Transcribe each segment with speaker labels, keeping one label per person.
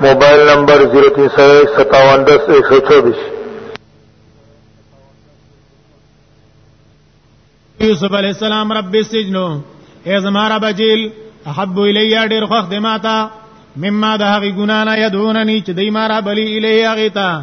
Speaker 1: موبایل نمبر 03015710124
Speaker 2: یوسف علی السلام رب السجن ای زما رب جیل احب الیا ډیر خوخ دماتا مما ده غی ګنا نه یدوننی چې دای ما را بلی الیه غیتا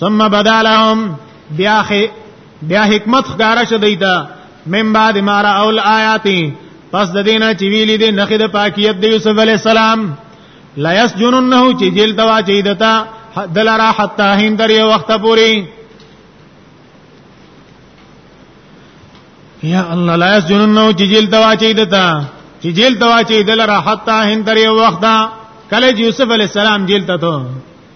Speaker 2: ثم بدالهم بیا بیا حکمت ښکارا شو دیتا من بعد ما را اول آیات پس د دینه چې ویلې دي نخې د پاکیت د یوسف علی السلام لا یسجننه چې جیل توا چې دتا دلرا حتا هین در یو وخت پوری یا الله لا یسجننه چې جیل توا چې دتا چې جیل توا چې دلرا حتا هین در یو وخت کله یوسف علی السلام جیل ته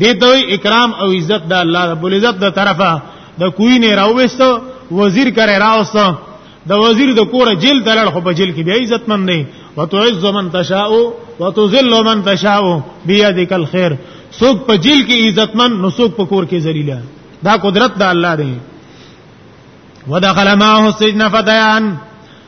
Speaker 2: دې ته اکرام او عزت د الله رب العزت د طرفه د کوی نه راوېستو وزیر کرے راوستو د وزیر د کور جیل دلړ خو په جیل کې بیا عزت مند نه وتعز من تشاء وتذل من تشاء بيدک الخير سوق په جیل کې عزت مند نو سوق په کور کې ذلیلہ دا قدرت د الله دی ودخل معه السجن فتيان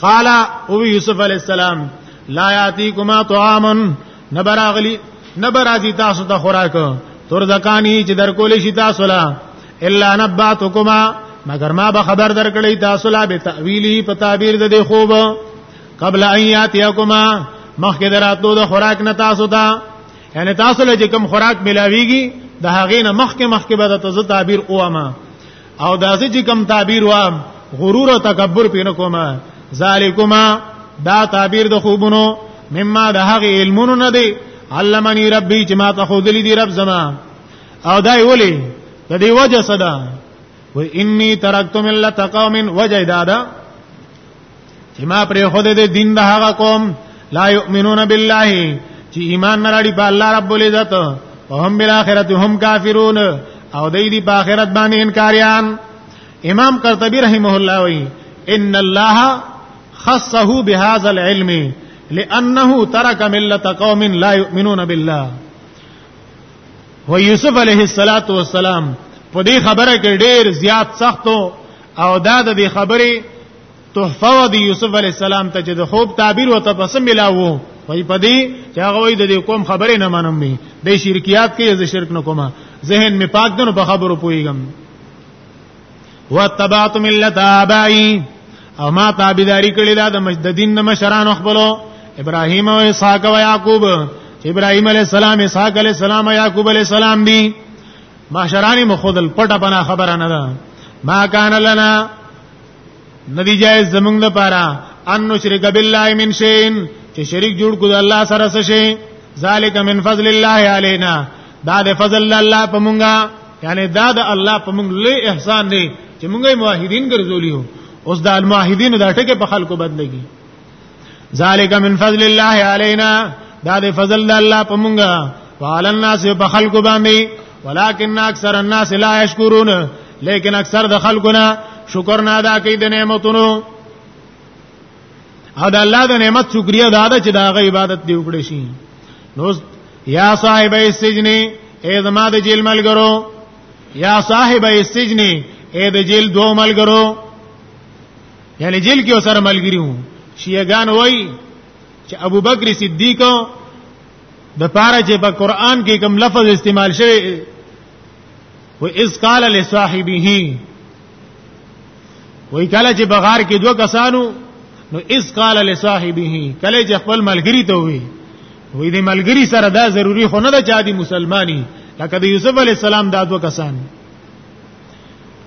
Speaker 2: قال او یوسف علی السلام لا یاتیکما طعام نبراغلی نبرازی تاسو ته خوراک تر زکانی چې در کولې شي تاسو لا الا نباتکما مگر ما به خبر درکړی تاسو لا به تعویلی په تعبیر د دې خوب قبل ان یاتیکما مخکې دراتو د خوراک نه تاسو ته یعنی تاسو له کوم خوراک ملاویږي د هغې نه مخکې مخکې به تاسو تعبیر اوما او داسې چې کم تعبیر وا غرور او تکبر پینې کومه ذالکما دا تعبیر د خوبونو مما د هغه علمونو نه دی علمنی ربی چې ما ته خودلی دی رب زما او دای ولی د دې وجه صدا و انی ترکت ملت قوم وجدادا چې ما پر خود دې دین د هغه قوم لا یؤمنون بالله چې ایمان نه لري په الله رب العزت او هم بالاخره هم کافرون او دې دې په آخرت باندې انکاریان امام قرطبی رحمه الله وی ان الله خصه بهذا العلم لانه ترك ملة قوم لا يؤمنون بالله و یوسف علیه الصلاۃ والسلام په دې خبره کې ډېر زیات سختو او دا د دې خبرې تحفه و دی یوسف علی السلام ته چې د خوب تعبیر وته پس ملاوو وای پدی چې هغه وای د کوم خبره نه منم می د شرکیات کې ز شرک نه کومه ذهن می پاک دنو په خبرو پویګم وتبعت ملت ابای او ما تابعداری کړی دا د دین د مشران خپلو ابراهیم او اسحاق او یعقوب ابراهیم علی السلام اسحاق علی السلام او یعقوب علی السلام دی مشران مخودل پټه پنا خبره نه ده ما کان لنا ندی جایز زمونږ لپاره ان نشرک بالله من شین چې شریک جوړ کو د الله سره څه شي ذالک من فضل الله علینا دا د فضل الله په مونږه یعنی دا د الله په مونږ لوی احسان دی چې مونږه موحدین ګرځولیو اوس د الموحدین دا ټکه په خلکو بدلږي ذالک من فضل الله علینا دا د فضل الله په مونږه وعلى الناس په خلق باندې ولكن اکثر الناس لا يشكرون لیکن اکثر د خلقنا شکر نه ادا کوي د نعمتونو او د الله د نعمت شکریا دا ده چې دا غي عبادت دی وکړي شي نو یا صاحب السجن اے زما د جیل ملګرو یا صاحب السجن اے د جیل دو ملګرو یعنی جیل کې سره ملګری وو شیعاګان وای چې ابو بکر صدیق د پاره چې په قران کې کوم لفظ استعمال شوی و اذ قال لصاحبه وای کله چې بغار کې دوه کسانو نو اذ قال لصاحبه کله چې خپل ملګری ته وی وې دې ملګری سره دا ضروری خو نه ده چې عادي مسلمانی لکه د یوسف علی السلام دا دوه کسان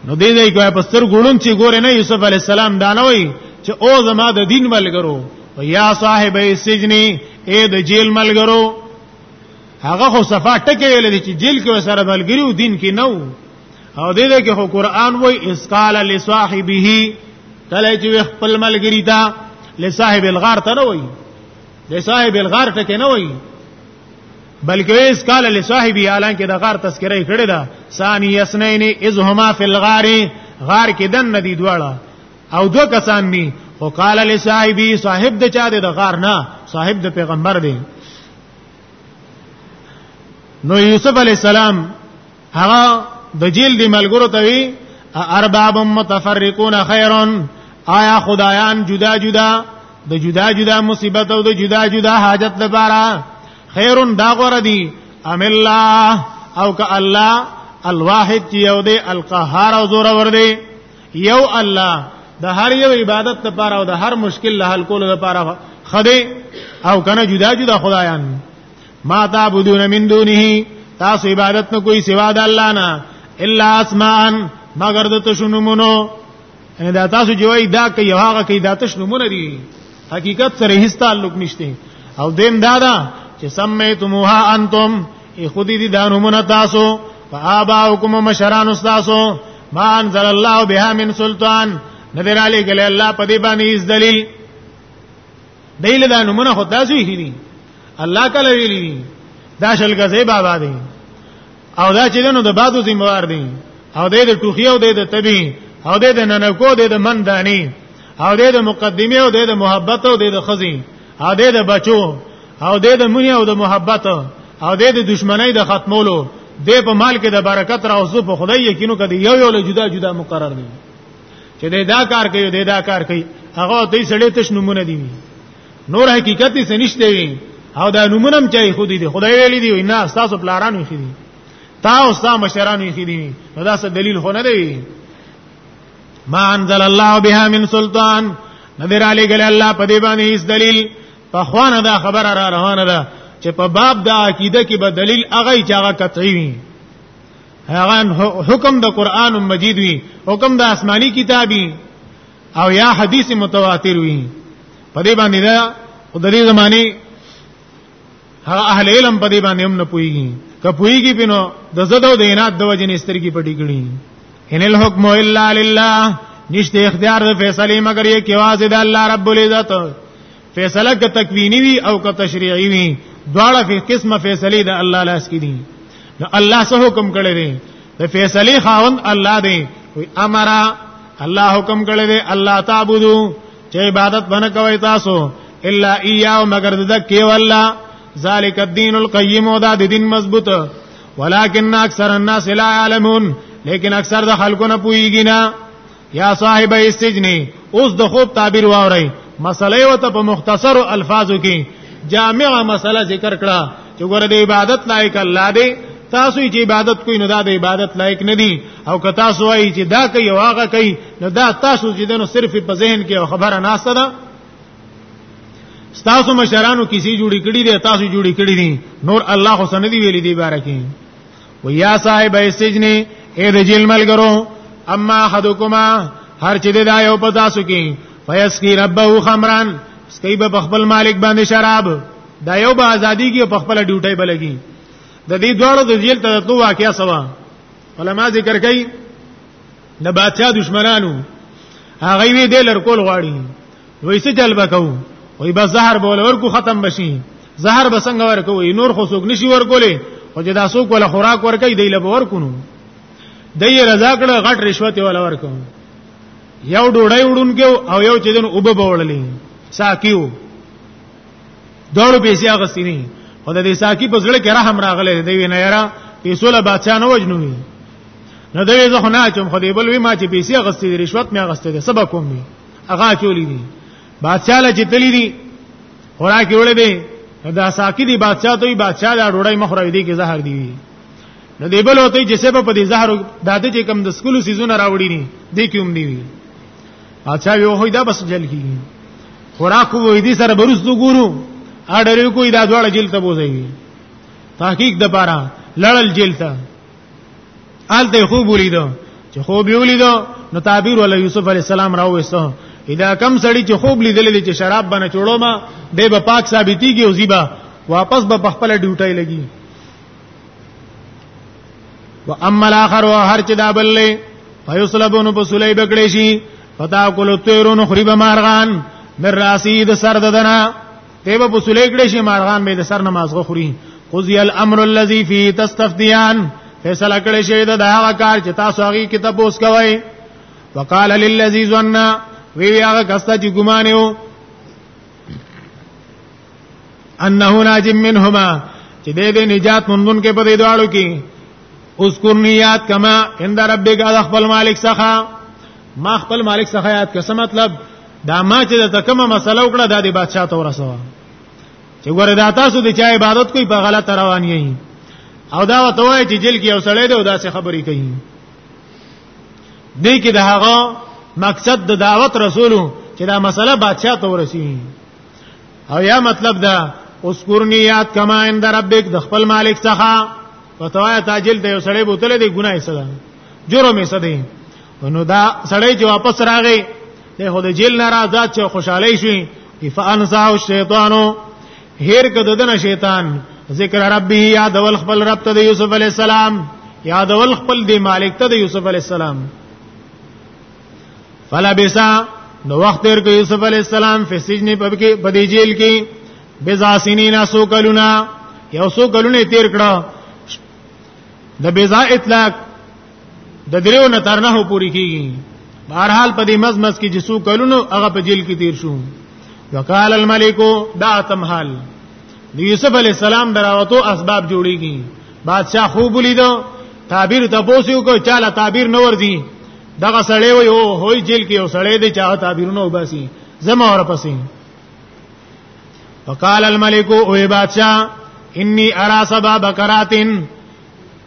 Speaker 2: نو دې دې کوه پستر ګړون چې ګوره نه یوسف علی السلام دا نه وای چې او زما د دین ملګرو یا صاحب سجن اے د جیل ملګرو هغه خو صفا ټکه ویل چې جیل کې سره ملګری او دین کې نو او دې دې کې خو قران وای اسقال لصاحبه کله چې خپل ملګری دا لصاحب الغار ته نه وای لصاحب الغار ټکه نه وای بلکې اس قال لصاحبي اعلان کې د غار تذکرې کړې ده ثاني اسنین اذ هما فی الغار غار کې دن ندی دواړه او دو کسان ني او قال لصاحبي صاحب د چا د غار نه صاحب د پیغمبر دی نو یوسف علی السلام هغه د جیل دی ملګرو ته وی ارباب متفرقون خیرون آیا خدایان جدا جدا د جدا جدا مصیبت او د جدا جدا حاجت لپاره خیرون دا غره دی ام الله او ک الله الواحد یو دی القهار او زور ور دی یو الله د هر یو عبادت لپاره او د هر مشکل له حل کولو لپاره خدای او کنه جدا جدا خدایان ما تعبدون من دونه تاسو عبادت نه کوئی سوا د الله نه الا اسماء مگر د تشنمونو ان دا تاسو جوړی دا کوي هغه کوي دا تشنمونه دي حقیقت سره هیڅ تعلق نشته او دیم دا دا چې سمیتموها انتم ای خودی دي دانومونه تاسو فآباؤکم مشران استاسو ما انزل الله بها من سلطان نذر علی گلی الله په دې باندې دلیل دایله دا نمونه خو تاسو یې دي الله کله ویلي دي دا شل غزه بابا دي او دا چې نو د بادو زموار دي او د ټوخي او د تبي او د ننکو د مندانی او د مقدمه او د محبت او د خزي او د بچو او د مونی او د محبت او د دشمنی د ختمولو د په مال کې د برکت راوځو په خدای یقینو کدی یو یو له جدا جدا مقرر دي چې دې دا کار کوي دې دا کار کوي هغه دې سړې تش نمونه دي نور حقیقت یې نشته وي او دا نمونه هم چي خو دې خدای ویلي دی نه تاسو پلاران وي خدي تا او ستا مشران وي خدي نو دا څه دلیل خو نه دی ما انزل الله بها من سلطان نظر علی گل الله په دې باندې هیڅ دلیل په خوانه دا خبره را روانه ده چې په باب د عقیده کې به دلیل هغه چې هغه قطعي وي هغه حکم د قران مجید وی حکم د آسمانی کتابی او یا حدیث متواتر وی په دې باندې دا په دې زمانه هغه اهل علم په دې باندې هم نه پويږي که پويږي پینو د زدو د عنایت د وجنې سترګې پټې کړي ان الحكم الا لله نشته اختیار د فیصله مگر یې کې واځي د الله رب العزت فیصله که تکوینی وی او که تشریعی وی دواړه فی قسمه فیصله د الله لاس کې دي نو الله سه حکم کړی دی د فیصله خاوند الله دی وی امر الله حکم کړی دی الله تعبدو چې عبادت باندې کوي تاسو الا ایاه مگر د کې والله ذالک الدین القیم او دا د دین مضبوط ولکن اکثر الناس لا علمون لیکن اکثر د خلکو نه پویږي نه یا صاحب السجن اوس د خوب تعبیر واوري مسلې وته په مختصر الفاظو کې جامعه مسله ذکر کړه چې ګوره د عبادت لایق الله دی تاسو چې عبادت کوئ نو دا د عبادت لایق نه دي او که تاسو وایي چې دا کوي او هغه کوي نو دا تاسو چې دنو صرف په ذهن کې او خبره ناشته ده تاسو مشرانو کسی جوړی کړی دی تاسو جوړی کړی دي نور الله خو سندي ویلي دی بارکه ويا صاحب السجن اے رجل ملګرو اما احدکما هر چې دا یو په تاسو کې فیسقی ربه خمران سکی به خپل مالک باندې شراب دا یو به ازادي کې په خپل ډیوټي بلګي د دې دوړو د جیل ته تو واقعیا سوا علما ذکر کوي د بادشاہ دشمنانو هغه وی د لر کول غواړي وای څه جلب کو وای بس زهر بول ورکو ختم بشي زهر بسنګ ورکو نور خو سوق نشي ورکولې او جدا سوق ولا خوراک ورکې دی لب ورکونو دای رضا کړه غټ رشوت ولا ورکو یو ډوړی وډونکو او یو چې دن وب بوللې ساکیو دړو پیسې هغه سینې خو د ساقي په زړه کې رحم راغله دی نه یرا پیسو له بادشاہ نه وجنوي نو دوی زه خو نه چم خو دی بل وی ما چې پیسې غستې دي رشوت مې غستې دي سبا کوم دي هغه چولې دي بادشاہ له چتلې دي خورا کې وړې دي دا ساقي دي بادشاہ ته بادشاہ دا ډوړای مخره دي کې زهر دی نو دی بل وته چې سبا په دې زهر داته چې کم د سکولو سيزونه راوړي دي دې کوم دی اچھا یو خو دا بس جل کیږي خوراک وې دي سره برسته ګورو اډرې کوی دا دواړه جیل ته بوځي تحقیق د پاره لړل جیل ته آلته خوب ولیدو چې خوب ولیدو نو تعبیر ول یوسف علی السلام راوېسو ادا کم سړی چې خوب لیدل دي چې شراب باندې چوړو ما به پاک ثابتيږي او زیبا واپس به خپل ډیوټي لګي و اما الاخر هر چې دا بل لې فیصلبون په سلی بکړې شي پتا کول تیرون خریب مارغان مر راسی د سر ددنا تیبه په سلی کړې شي مارغان به د سر نمازغه خوري قضی الامر الذی فی تستفتیان فیصله کړې شي دا هغه کار چې تاسو هغه کتاب اوس کوي وقال للذی ظن وی هغه کسته چې ګمانه انه ناج منهما چې دې دې نجات مندون کې په دې دواړو کې اذكر نیات کما عند ربک اذ خپل مالک څخه ما خپل مالک څخه یاد کسه مطلب دا ما چې د کومه مسله وکړه د دې بادشاہ ته ورسوه چې ګوره دا تاسو د چا عبادت کوي په غلطه روان یې او دا وتوای چې جیل کې اوسړې دی او دا څه خبرې کوي دې کې د هغه مقصد د دعوت رسولو چې دا مسله بادشاہ ته ورسی او یا مطلب دا اسکورنیات کما عند ربک د خپل مالک څخه فتوای تاجل ته یو سړی بوتل دی ګناه صدا جرم یې صدې نو دا سړی چې واپس راغی له هله جیل نه راځه چې خوشاله شي فانساه الشیطانو هیر کده دنه شیطان ذکر ربه یاد ول خپل رب ته یوسف علی السلام یاد ول خپل دی مالک ته یوسف علی السلام فلا بسا نو وخت تیر کو یوسف علی السلام په سجن په کې په دی جیل کې بزا سنینا سو کلونا یو سو کلونه تیر کړه د بزا اطلاق د دریو نه تر نه پوری کیږي بهر حال په دې مزمز کې چې سو کلونو هغه په جیل کې تیر شو وقال الملک دا تم حال د یوسف علی السلام دراوتو اسباب جوړیږي بادشاہ خوب لیدو تعبیر تاسو کو چاله تعبیر نور دی دغه سړی وي او هوی جیل کې او سړی دی چا تعبیرونه وباسي زما اور پسې وقال الملك او بادشاہ انی ارا سبا بکراتن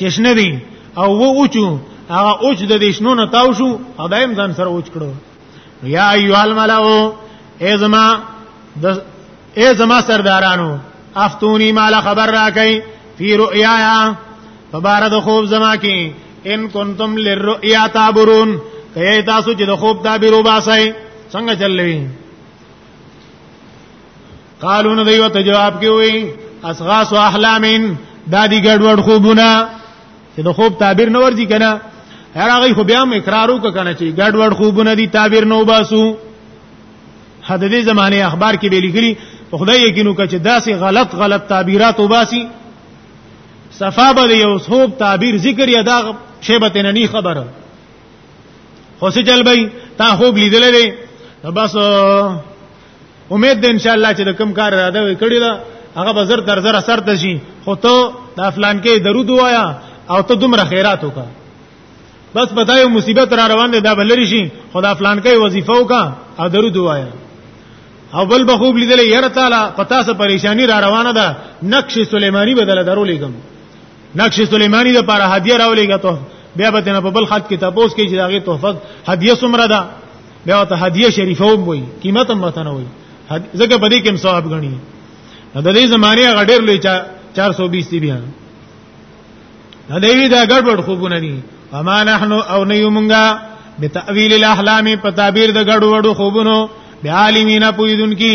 Speaker 2: چشنه دی او و اوچو هغه اوچ د دیشنو نه تاو شو او دایم ځان سره اوچ کړو یا ایوال ملو ازما د ازما سردارانو افتونی مال خبر راکئ فی رؤیایا فبارد خوب زما کی ان کنتم للرؤیا تعبرون کای تاسو چې د خوب تعبیر وباسئ څنګه چلوي قالو نو دیو ته جواب کې وي اسغاس او احلامین دا دی ګډوډ خوبونه چې د خوب تعبیر نه ورځي کنه هرغه خو بیا اقرار وک کنه چې ګډوډ خوبونه دي تعبیر نه وباسو حد دې زمانه اخبار کې ویلي کړي په خدای یقینو کچ داسې غلط غلط تعبیرات وباسي صفابه یو خوب تعبیر ذکر یا دا شیبت نه نی خبره خو څه چل بای تا خوب لیدل دی بس امید ده ان شاء الله چې کوم کار را ده کړی دا هغه به زر تر زر سر ته شي خو ته د افلان کې درود وایا او ته دومره خیرات وکا بس پتاي مصیبت را روان دي دا بلری شي خدا افلان کې وظیفه وکا او درود وایا او بل بخوب لیدل یره تعالی پتا سه پریشانی را روانه ده نقش سليماني بدل درو لګم نقش سليماني د لپاره هدیه راولېږه ته بیا به تنه په بل خط کې تاسو کې چې داغه تحفه هدیه سمره ده بیا ته هدیه شریفه هم وي قیمت هم متنه وي ځکه په دې کې هم ثواب غني د دې زمانه غډیر لوی 420 دی بیا دا دی دا ګډوډ خوبونه دي اما نحن او نه یومنګا بتاویل الاحلام په تعبیر د ګډوډو خوبونو بیالمین پویدون کی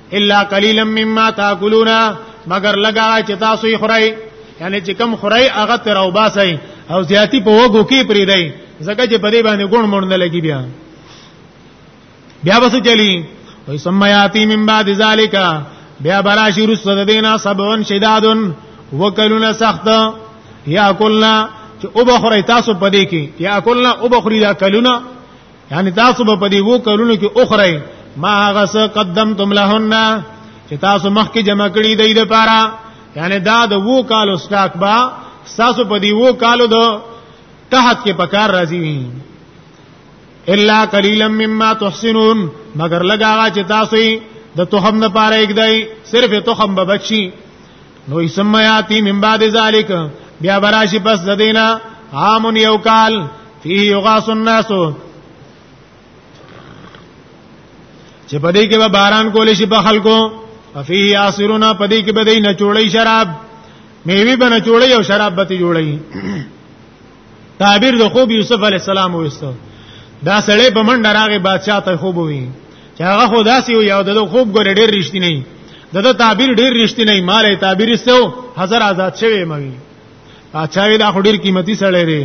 Speaker 2: الا قليلا مما تاكلون مگر لگا چې تاسو یې خورئ یعنی چې کم خورئ هغه تر او باسئ او زیاتی په وګو کې پری دی زکه چې په دې باندې ګون مونږ نه لګي بیا بیا وسو چلی وای سمیاتی من بعد ذالک بیا براشی رسد دینا سبعون شدادن وکلون سخت یا کلنا چې او بخری تاسو پدې کې یا کلنا او بخری دا کلونه یعنی تاسو به په دې وو کلونو کې اخري ما هغه څه قدمتم لهن چې تاسو مخکې جمع کړی دی د پاره یعنی دا د وو کالو سٹاک با تاسو په دې وو کالو د تحت کې پکار راځي وي الا قليلا مما تحسنون مگر لګا چې تاسو د تخم نه پاره یک دی صرف تخم به بچي نو ثم یاتی من بعد ذالک بیا براشی پس د دینه عام یو کال فيه یغاس الناس چې پدې کې به باران کول شي په خلکو فيه یاسرون پدې کې به دینه چوړی شراب میوي به نه چوړی او شراب به تی جوړی تعبیر د خوب یوسف علی السلام وستو دا سړی په منډه راغی بادشاہ ته خوب وی چې هغه خو داسې یو یو د خوب ګور ډېر رښتینی دغه تعبیر ډېر رښتینی مال تعبیر استو هزار آزاد شوی مګي بادشاہ وی دا خو ډېر قیمتي سړی دی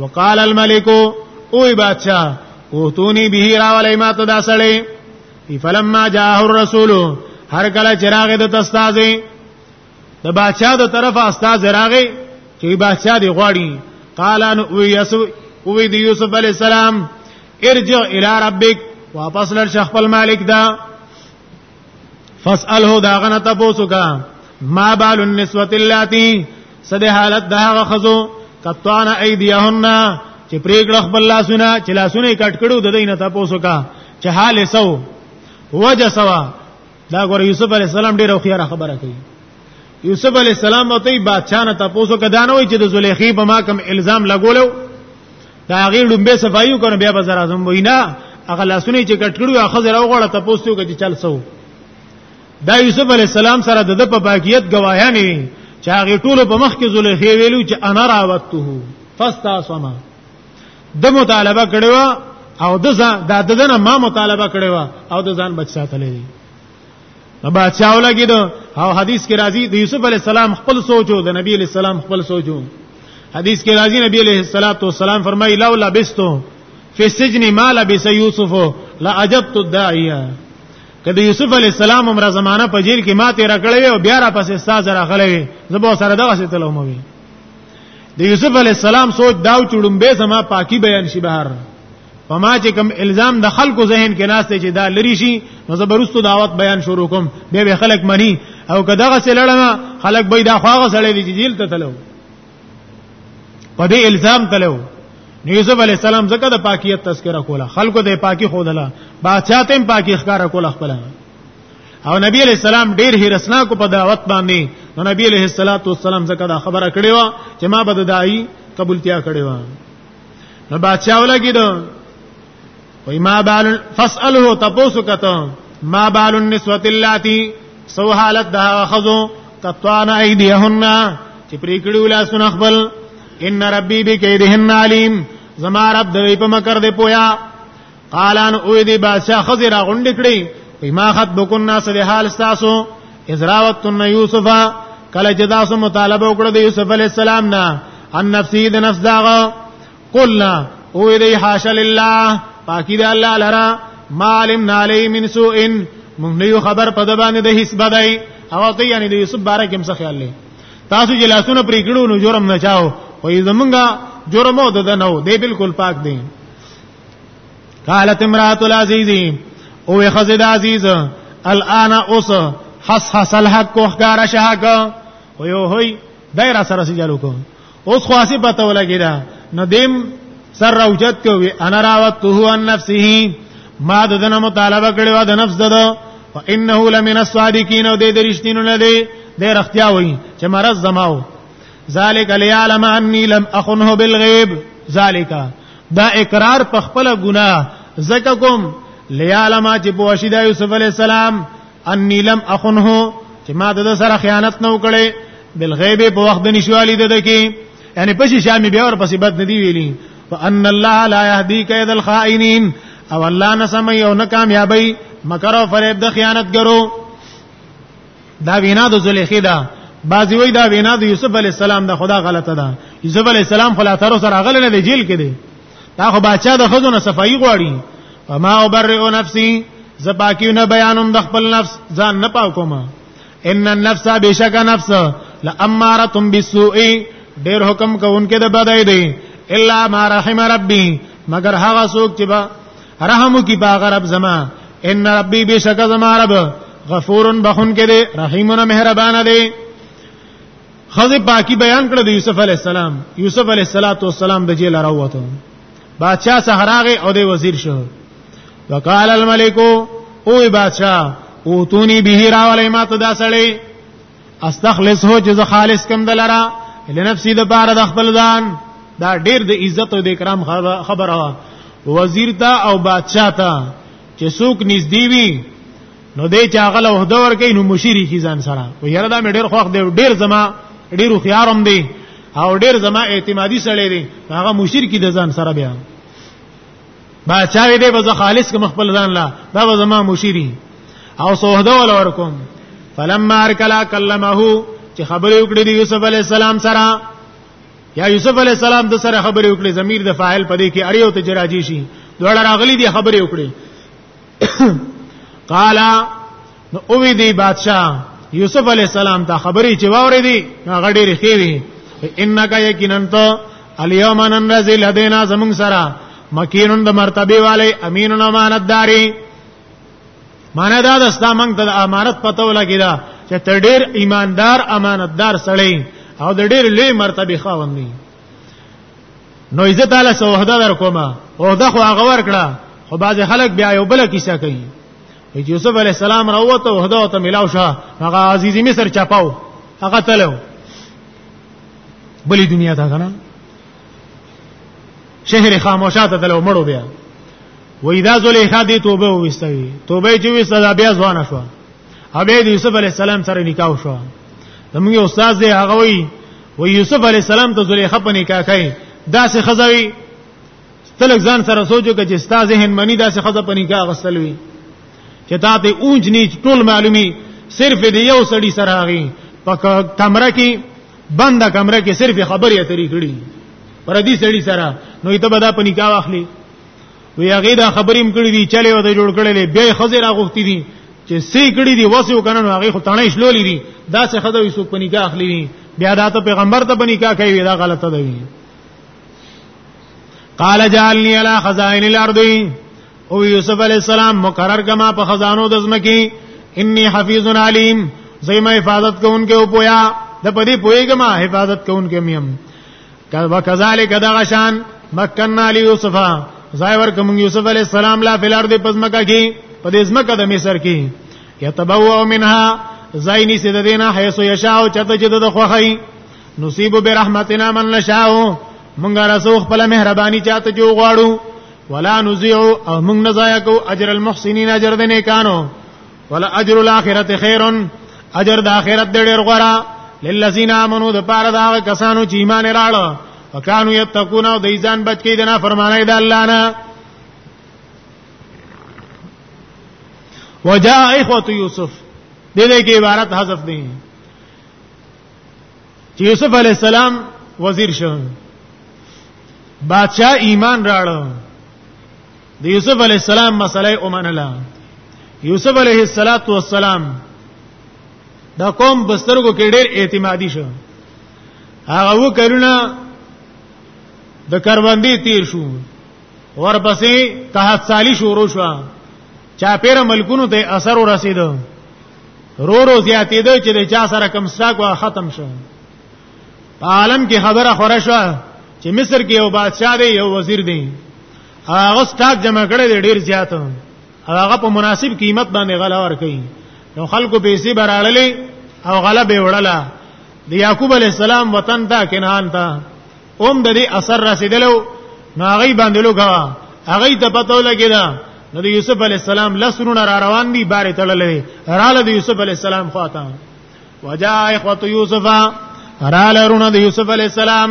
Speaker 2: وقال الملک او بادشاہ او تونی به راولې ما ته دا سړی فلما جاءه الرسول هر کله چراغ د تستازي د بادشاہ د طرفه استاد راغی چې بادشاہ دی غواړي قال ان او یسو او دی یوسف علی السلام ارجع الی ربک واپس لر شیخ خپل مالک دا فاساله دا غنه تاسو کا ما بال النسوه اللاتی سد حالت دا غخذو قطعنا ایدیهن چې پریګړه خپل لاسونه چې لاسونه کټ کړو د دینه تاسو کا چې حال سو وجه سوا دا ګور یوسف علی السلام ډیر خوخه خبره کوي یوسف علی السلام ته بادشاہ نه تاسو کدانه وي چې د زلیخی په ما کم الزام لګولو دا غیر لومبه صفایو کنه بیا به زرا زم وینا هغه لاسونه چې کټ کړو هغه زرا وغړه تاسو کې چل سو دا یوسف علی السلام سره د په باقیت گواهان وي چې هغه ټول په مخ کې زلیخی ویلو چې انا راوته فاستاسما د مطالبه کړو او د ځان د ددنه ما مطالبه کړو او د ځان بچ ساتلې دي نو بچاو لګیدو او حدیث کې راځي د یوسف علی السلام خپل سوچو د نبی علی السلام خپل سوچو حدیث کې راځي نبی علیہ الصلوۃ والسلام فرمایي لو لبستو فی السجن ما لبس یوسف لا عجبت الداعیه کله یوسف علی السلام عمر زمانہ په جیل کې ماته راکړې او بیا را پسې ساز راغلې زبو سره دغه څه تلوموي د یوسف علی السلام سوچ داو چړم به زما پاکي بیان شي بهر فما چې کوم الزام د خلکو ذهن کې ناشته چې دا لری شي نو زبرستو دعوت بیان شروع کوم به به خلک مني او کداغه سلړما خلک به دا خواغه سړی دی جیل ته تلو په دې الزام تلو یوسف علی السلام زکه د پاکیت تذکرہ کوله خلکو د پاکي خودله بادشاہ تم پاکي ښکارا کوله خپل او نبی علیہ السلام ډیر هرسنا کو په دعوت باندې نو نبی علیہ الصلوۃ والسلام زکه دا خبره کړې و چې ما بد دای قبولتیا کړې و نو بادشاہ ولګی دو وای ما بال فاساله تپوسو کته ما بال النسوه اللاتی سو حالت دا خذو قطعنا ایدیهن چې پرې کړو لاسونه خپل ان ربي بكيدهن عليم زما رب دوی په مکر دی پویا قالان او دې بادشاہ خزر را غونډ کړي وي ما خط بكون ناس له حال تاسو ازراوتن یوسف کله چې تاسو مطالبه وکړه د یوسف علی السلام نه ان نفسی د نفس داغه قلنا او دې حاش لله پاکی دې الله لرا مالم علی من سوء مونږ نه خبر په دبانې د هیڅ بدای او ته یعنی د یوسف باره کې څه خیال لې تاسو چې لاسونه پرې کړو نو جرم نه چاو وې زمونږه جرم او د نه و دې بالکل پاک دی قالت امرات العزیزی او خزد عزیز الان اوس حس حس الحق کو خکار شحق او یو هی دای را سره سجلو کو اوس خو اسی پته ولګی دا ندیم سر راوجت کوي انا راوته عن نفسه ما د دنه مطالبه کړی و د نفس دده فانه لمن الصادقین او د درشتینو نه دی د رختیا وای چې مرز زماو ذالک لیعلم انی لم اخنه بالغیب ذالک دا اقرار په خپل ګناه زکه کوم لیالما چې په وشید یوسف علی السلام انی لم اخنه چې ما د سره خیانت نه وکړي بل غیب په وخت د نشوالی د دکی یعنی پښې شامي بیا ور پسې بد ندی ویلی وان الله لا يهدي كيد الخائنين او الله نه سمي او نه کامیابی مکر او فریب د خیانتګرو دا وینا د زلیخې ده بعضی وای دا وینا د یوسف علی السلام د خدا غلطه ده یوسف علی السلام خلا تر سره غل نه دی جیل کې دی دا خو بچا د خزونه صفائی غواړي وما ابرئ نفسي زباکیو نه بیانوم د خپل نفس ځان نه پاکوم ان النفس بشک نفس لاماره بالسوء ډیر حکم کوونکې د بدای دی الا ما رحم ربي مگر هغه څوک چې رحم کی باغ رب زما ان ربی بشک زما رب غفور بخون کې دی رحیم مهربان دی خزه پاکی بیان کړ د یوسف علی السلام یوسف علی السلام د جیل راوته بادشاہ سهراغه او د وزیر شو وقال الملک او بادشاہ او تونی به راولې ما ته دا سړی استخلص هو چې خالص کم دلرا لنفسي د بار د خپل ځان دا ډیر د عزت او د اکرام خبره وزیر ته او بادشاہ ته چې څوک نږدې وي نو دې چې هغه له عہده ورکې نو مشری کی ځان سره و یاره دا مې ډیر خوښ دی ډیر زما ډیر خيارم دی او ډیر زما اعتمادي سره دی هغه مشرکی د ځان سره بیا با چاوي دی بز خالص کوم خپل ځان لا دا به زما مشيري او سوهده ول ورکم فلما ارکلا کلمه چې خبرې وکړې دی یوسف علی السلام سره یا یوسف علی السلام د سره خبرې وکړې ضمیر د فاعل پدې کې اړیو ته جراجی شي دوړ راغلي دی خبرې وکړې قال نو او دی بادشاہ یوسف علی السلام ته خبرې چې واورې دي هغه ډېرې ښې وي انک یقینا تو الیوم ننزل لدینا زمون سرا مکینون د مرتبه والے امینون امانتداری معنا دا د اسلام موږ د امانت پته ولګی دا چې تر ډیر ایماندار امانتدار سړی او د ډیر لوی مرتبه خاوند دی نو عزت تعالی سو وحده در کومه او دا خو هغه ور کړه خو باز خلک بیا یو بل کیسه کوي یوسف علی السلام راوته او هدا ته ملاو شه هغه عزیزی مصر چپاو هغه تلو بلی دنیا ته کنه شهر خاموشات تلو مړو بیا و اذا زلیخا دی توبه وستوي توبه چې وستا بیا ځوان شو ابي د یوسف علی السلام سره نکاح شو زموږ استاد دی هغه وی و یوسف علی السلام ته زلیخا په نکاح کوي داسې خزوي تلک ځان سره سوچو کې چې ستا ذهن منی داسې خزه په نکاح غسل وي چې تا ته اونج نیچ ټول معلومي صرف دی یو سړی سره هغه په کمره کې بنده کمره کې صرف خبرې اترې کړي پر دې سړی سره نو ایته بدا په نکاح واخلي وی هغه دا خبرې هم کړې دي چلے وته جوړ کړلې بیا خزر اغوختی دي چې سې کړې دي وسو کنه هغه خو تڼې شلولې دي دا څه خدای وسو په نکاح اخلي دي بیا دا ته پیغمبر ته په نکاح کوي دا غلطه ده وی قال جعلني على خزائن الارض او یوسف علی السلام مقرر کما په خزانو د زمکی انی حفیظ علیم زما حفاظت کوونکې او پویا د پدی پویګما حفاظت کوونکې میم وکذالک دغه شان مکننا علی یوسف زای ورکم یوسف علی السلام لا فل ارض پزمکه کی په دې زمکه د مصر کی یتبوأ منها زاینی سید دینا حیث یشاء چته چې د خوخی نصیب برحمتنا من نشاء مونږ رسو خپل مهرباني چاته جو غواړو ولا نزيع او مونږ نه ضایع کو اجر المحسنین اجر د نیکانو ولا اجر الاخرته خیر اجر د اخرت ډېر غوړه للذین آمنو د پاره دا کسانو چې ایمان راړو وکانو یتقون او د ایزان بچ کې د نه فرمانه د الله نه وجاء اخوه یوسف دې دې کې عبارت حذف دي چې یوسف علی السلام وزیر شو بادشاہ ایمان راړو د یوسف علی السلام مسله اومنله یوسف علیه السلام دا قوم بسترګو کې ډېر اعتمادي شو هغه و کلونه د کروندې تیر شو ورپسې تحت سالی شروع شو چا پیر ملکونو ته اثر ورسید رو رو زیاتې ده چې د چا سره کم ساک وا ختم شو په عالم کې خبره خوره شو چې مصر کې یو بادشاہ دی یو وزیر دی هغه ستاک جمع کړي دی ډیر زیات هغه په مناسب قیمت باندې غلا ور کوي نو خلکو پیسې براړلې او غلا به وړله د یعقوب علی السلام وطن ته کنعان ته اوم د دې اثر رسیدلو نو هغه باندې لوګه هغه ته پته ولګی دا نو د یوسف علی السلام لسرونه را روان دي بارې تړلې رااله د یوسف علی السلام خواته وجا اخوت یوسف رااله رونه د یوسف علی السلام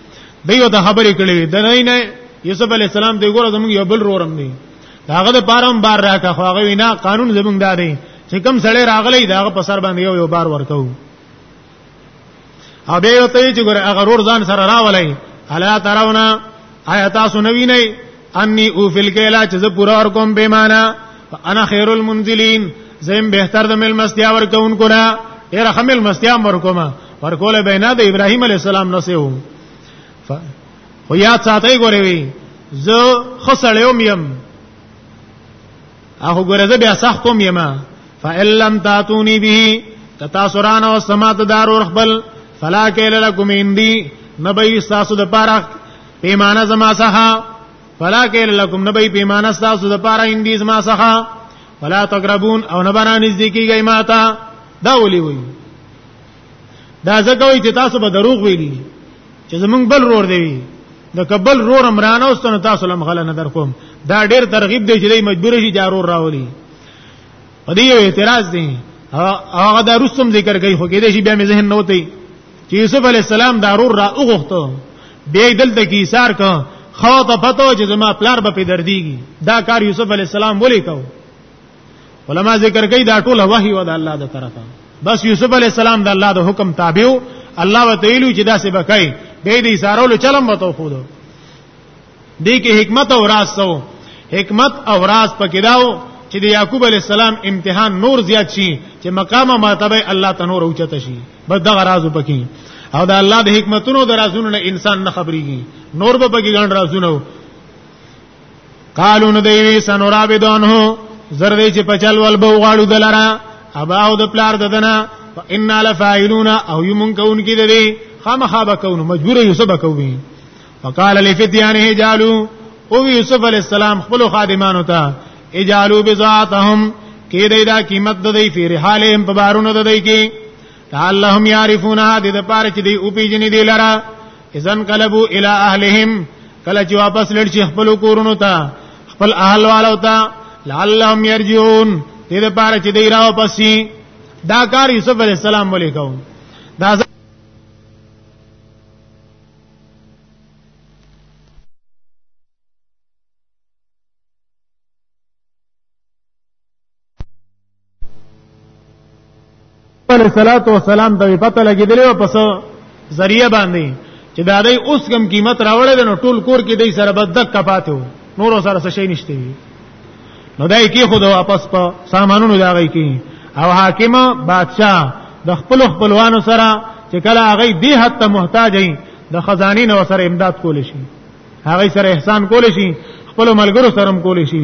Speaker 2: دیو ته خبرې کړې وي د نه نه یوسف علی السلام دی ګوره زمونږ یو بل رورم دی هغه د پارم بار راکا خو هغه وینا قانون زمونږ دا دی چې کم سړی راغلی دا په سر باندې یو یو بار ورکو او به یو ته چې ګوره هغه رور ځان سره راولای الا تراونا آیا تاسو نوی نه انی او فل کلا چې زه پورا ور کوم به معنا انا خیر المنزلین زم بهتر د مل مستیا ور کوم کلا ډیر خمل مستیا ور کوم ور کوله بینا د ابراهیم علی السلام نو سیو ف خو یا ساتي ګورې وی زه خسړیوم یم اخو ګورې زه بیا صح کوم یم فإِن لَّمْ تَأْتُونِي بِهِ کتا سوران او سمات دارو رخبل فلا کېل لکم اندی نبی ساسو د پاره پیمانه زما څخه فلا کیل لکم نبی پیمانه تاسو د پاره اندیز ما څخه فلا تقربون او نه برا نږدې کیږئ ما ته دا ولي وي دا ځکه وي چې تاسو به دروغ ویلي چې زمونږ بل رور دی د کبل رور امرانه اوستنه تاسو لم غل نه در کوم دا ډیر ترغیب دی چې مجبور شي جارور راولي په دې اعتراض دی هغه دا رسوم ذکر کوي خو کې دې شي بیا مې ذهن نه وتی چې یوسف علی السلام دا رور را وغوښته بیا دلته کې ایثار کا خو ته پته چې زما پلار به په درديږي دا کار یوسف علی السلام ولې کو علما ذکر کوي دا ټول وحي و د الله د طرفه بس یوسف علی السلام د الله د حکم تابع الله وتعالو چې دا سبا کوي به دې ایثارولو چلم وته خو دې کې حکمت او راز سو حکمت او راز پکې داو چې د یعقوب علی السلام امتحان نور زیات شي چې مقام او مرتبه الله تنور اوچته شي بس دغه راز پکې او دا الله د حکمتونو د رازونو نه انسان نه خبريږي نور به پکې ګڼ رازونه قالو نو دیوی سنورابدون هو زردی چې پچل ول بو غاړو دلرا ابا او د پلار ددنه فإن لفاعلون او یمن کون کې دې خامخابه کون مجبور یوسف کوي فقال لفتيانه جالو او یوسف علی السلام خپل خادمانو ته اجالو بذاتهم کې دای دا قیمت د دی فیر حالهم په بارونو د دی کې تعالهم یعرفون هذه د پاره چې دی او پیجنې دی لرا اذن قلبو الی اهلهم کله چې واپس لړ شي خپل کورونو ته خپل اهل والو ته لعلهم يرجعون دې د پاره چې دی راو پسی دا کار یوسف علی السلام ملي کوم دا علیہ الصلوۃ والسلام ته پته لګیدلې او پس ذریعہ باندې چې دا دای اوس کم قیمت راوړل نو ټول کور کې دای سره بدک کپاتو نور سره څه شي نشته نو دای کې خود واپس په سامانونو لاغی کې او حاکم بادشاہ د خپل خپلوانو سره چې کله هغه دی حتی محتاج وي د خزاني نو سره امداد کول شي هغه سره احسان کول شي خپل ملګرو سره کول شي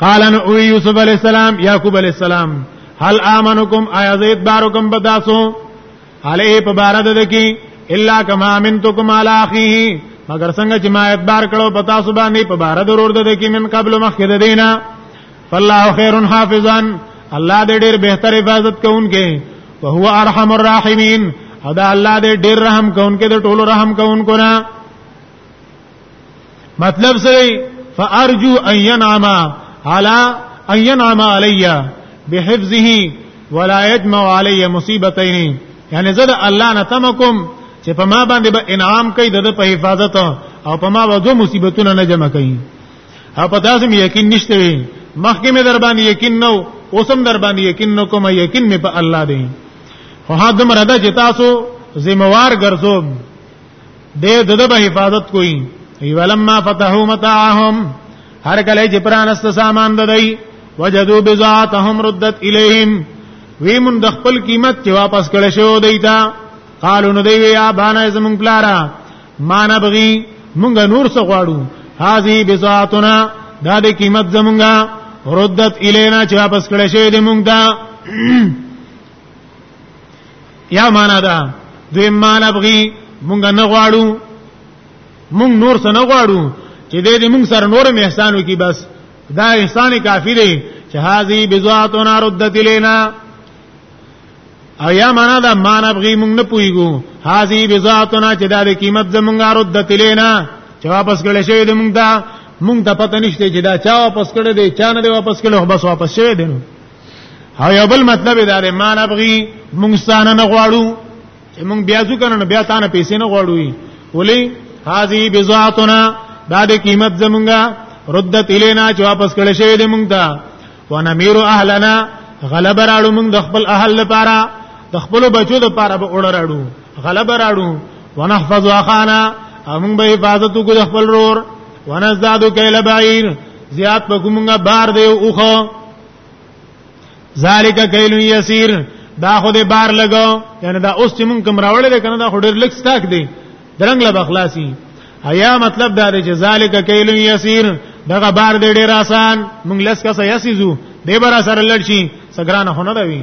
Speaker 2: قال ان او یوسف علی السلام یعقوب علی السلام هل امنکم ایا زید بارکم بداسو علیه په بار د کی الا کما امنتکم علی اخیه مگر څنګه چې ما اعتبار کړو پتا سو باندې په بار د ورور د کی من قبل مخکې د دینه فالله خیر حافظا الله دې ډېر بهتر حفاظت کوونکې او هو ارحم الراحمین او دا الله دې ډېر رحم کوونکې د ټولو رحم کوونکو نه مطلب سره فارجو ان ينعم على ان ينعم علي بحفظه ولا يجمع علي مصيبتين یعنی زه د الله نه تم کوم چې په ما باندې به انعام کوي د په حفاظت او په ما به دوه مصیبتونه نه جمع کوي او په تاسو مې یقین نشته وي مخکې مې در باندې یقین نو اوسم در باندې یقین نو کوم یقین مې په الله دی خو هغه دمر ده چې تاسو ذمہوار ګرځوم دې دغه به حفاظت کوي ولما فتحوا متاعهم هر کله چې پرانست سامان ددای وجدوا بضاعتهم ردت الیهم وی مون د خپل قیمت چې واپس کړي شو دیتا قالو نو دی وی یا بانا زمون پلارا ما نبغي مونږ نور څه غواړو هذه بضاعتنا دا د قیمت زمونږه ردت الینا چې واپس کړي شوی دی مونږ دا یا معنا دا دوی مال ابغي مونږ نه غواړو مونږ نور څه نه غواړو چې دې دې مونږ سره نور مې احسانو کی بس دا احسان کافی دی چې هاذي بزواتنا ردت لینا او یا معنا دا مان ابغي مونږ نه پويګو هاذي بزواتنا چې دا د قیمت زمونږه ردت لینا چې واپس کړي شوی د مونږ دا مونږ ته پته نشته چې دا چا واپس کړي دی چا نه دی واپس کړي بس واپس شوی دی نو او یو بل مطلب دا دی ما نبغي مونږ ستانه نه غواړو چې مونږ بیا ځو کنه بیا تانه پیسې نه غواړو ولې هاذي بزاتنا دا د قیمت زمونږه ردت الینا چې واپس کړي شوی دی مونږ ته ونمیرو اهلنا غلب راړو مونږ د خپل اهل لپاره د خپل بچو لپاره به اورا راړو غلب راړو ونحفظ اخانا مونږ به حفاظت وکړو د خپل رور ونزدادو کیل بعیر زیات پکومږه بار دی اوخه ذالک کیل یسیر دا خو دې بار لګو یعنی دا اوس چې مونږ کوم راوړل دي کنه دا خو ډېر لږ ستاک دي درنګ لا بخلاصي ایا مطلب دا دی چې ذالک کیل یسیر دغه بار دې ډېر آسان مونږ لس کسه یسیزو دې بر سره لړشي سګران هونه دی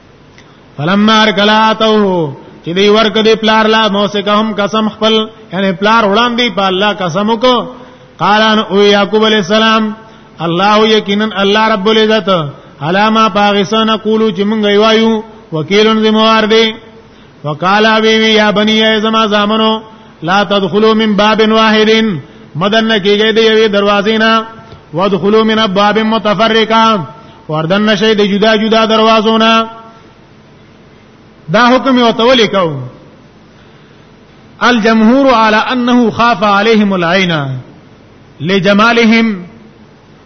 Speaker 2: فلما ارکلاتو چې دی ورک دی پلار لا موسکهم قسم خپل یعنی پلار وړاندې په الله قسم وکړو قال ان او یعقوب علی السلام الله یقینا الله رب العزت علامه پاغسان قولو چې مونږ وایو وکیلون ذمہوار دی وقالا وی وی یا بنی ای زما زامنو لا تدخلوا من باب واحد مدن کیږي د یوې دروازې نه وادخلوا من ابواب متفرقه وردن نشي د جدا جدا دروازو نه دا حکم یو تول کو الجمهور على انه خاف عليهم العين لجمالهم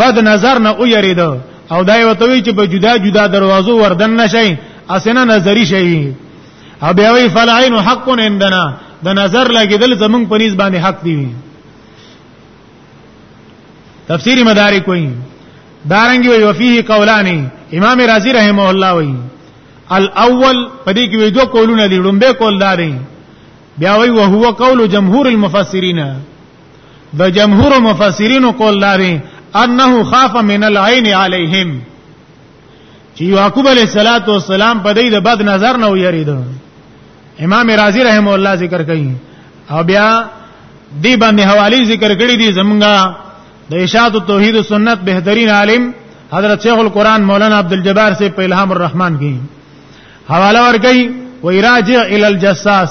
Speaker 2: بد نظر نه ویرید او دا یو توی چې په جدا جدا دروازو وردن نشي اسنه نظری شي او بیا وی فلعین حق عندنا د نظر لګیدل زمونږ په نسبت باندې حق دی تفسیری مدارک کوي دارنګي وی وفيه قولانی امام رازی رحمه الله وی الاول پدې کې وی دوه قولونه دي لومبه قول داري بیا وی وهو قول جمهور المفسرین د جمهور مفسرینو قول لري انه خاف من العين عليهم چې یعقوب علیه الصلاۃ والسلام په دې د بد نظر نه ویریدو امام رازی رحم الله ذکر کوي او بیا دی باندې حوالی ذکر کړی دي زمونږه د اشاعت توحید و سنت بهترین عالم حضرت شیخ القرآن مولانا عبد الجبار سے په الهام الرحمن کې حواله ورکړي و راجع ال الجساس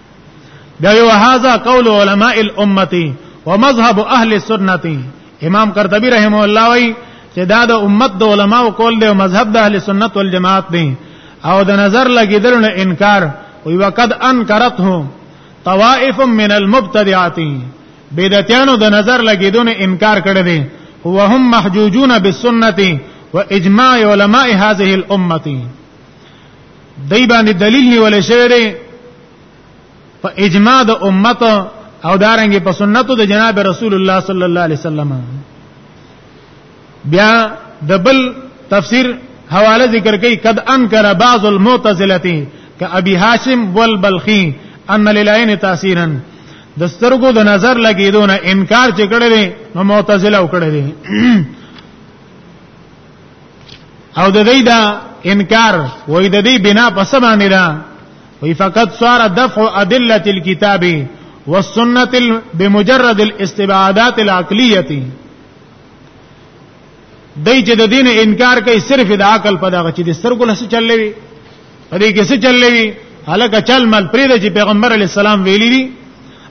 Speaker 2: بیا یو هاذا قول علماء الامه ومذهب اهل السنه امام قرطبی رحم الله وی چې دا د امت د علماو قول دی او مذهب د اهل سنت والجماعت دی او د نظر لګیدل نه انکار وی وقد انکرته طوائف من المبتدعات بدعتانو د نظر لګیدو نه انکار کړی دی وهم محجوجون بالسنه واجماع علماء هذه الامه دای باندې دلیل نیول شوی دی په اجماع د امت او دارنګ په سنتو د جناب رسول الله صلی الله علیه وسلم بیا د بل تفسیر حواله ذکر کوي قد انکر بعض المعتزله ک ابي هاشم والبلخي ان للعين تاثيرا د سترګو د نظر لګیدو نه انکار چې کړی نو معتزله وکړی او د دې دا انکار وې د دې بنا په سبا نه دا وی فقط صار دفع ادله الكتاب والسنه بمجرد الاستبعادات العقليه دای چې د دین انکار کوي صرف د عقل په دغه چې د سترګو لسه چلوي په دې کې څه چلوي هلکه چل مل پرې د چې پیغمبر علی السلام ویلي دي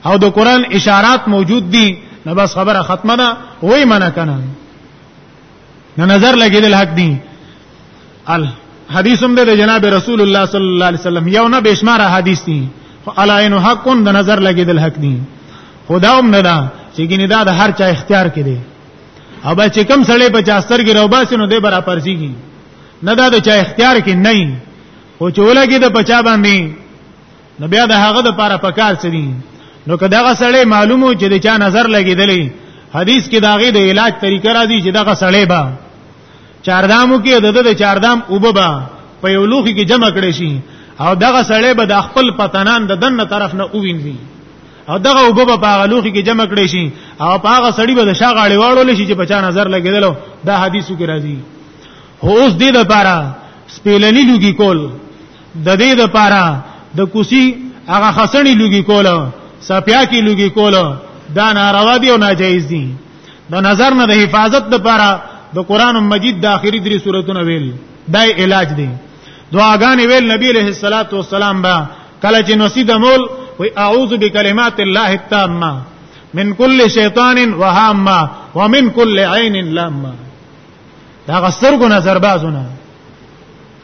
Speaker 2: او د قران اشارات موجود دي نو بس خبره ختمه ده وای منه کنه نو نظر لګیدل حق دي ال حدیث هم ده جناب رسول الله صلی الله علیه وسلم یو نه بشمار حدیث دي الا ان حق د نظر لګیدل حق دي خدا هم نه ده چې ګینه دا د هر چا اختیار کړي او به چې کم سړی په چاستر کې روباسي نو دې برا پرځيږي نه دا د چا اختیار کې نه او چې ولګي د بچا باندې نو بیا د هغه د پاره پکار څه دي نو که دغه سړی معلومو چې د چا نظر لګیدلی حدیث کې داغه د علاج طریقه راځي چې دغه سړی با چاردامو کې د د چاردام وببا په یو لوخي کې جمع کړي شي او دغه سړی به د خپل پتنان د دنه طرف نه اووینځي او دغه وبو په هغه لوخي کې جمع کړي شي او په هغه سړی به د شاغړې واړول شي چې په چا نظر لګیدلو دا حدیثو کې راځي هو اوس دې د پاره سپیلنی لوګي کول د دې د پاره د کوسی هغه خسنی لوګي کوله سپیا کی لوګي کوله دا ناروا دی او ناجایز دی د نظر نه د حفاظت د پاره د قران مجید د اخیری درې سوراتونه ویل دای علاج دی دعاګانې ویل نبی له صلوات و سلام با کله چې نصید مول وی اعوذ بکلمات الله التامه من کل شیطان وهامه ومن کل عین لامه دا غسرګو نظر بازونه